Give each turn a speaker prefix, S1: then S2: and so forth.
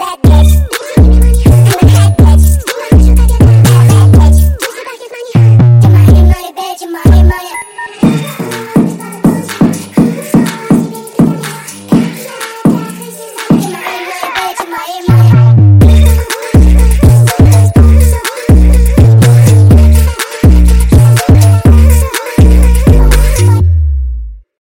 S1: that bitch.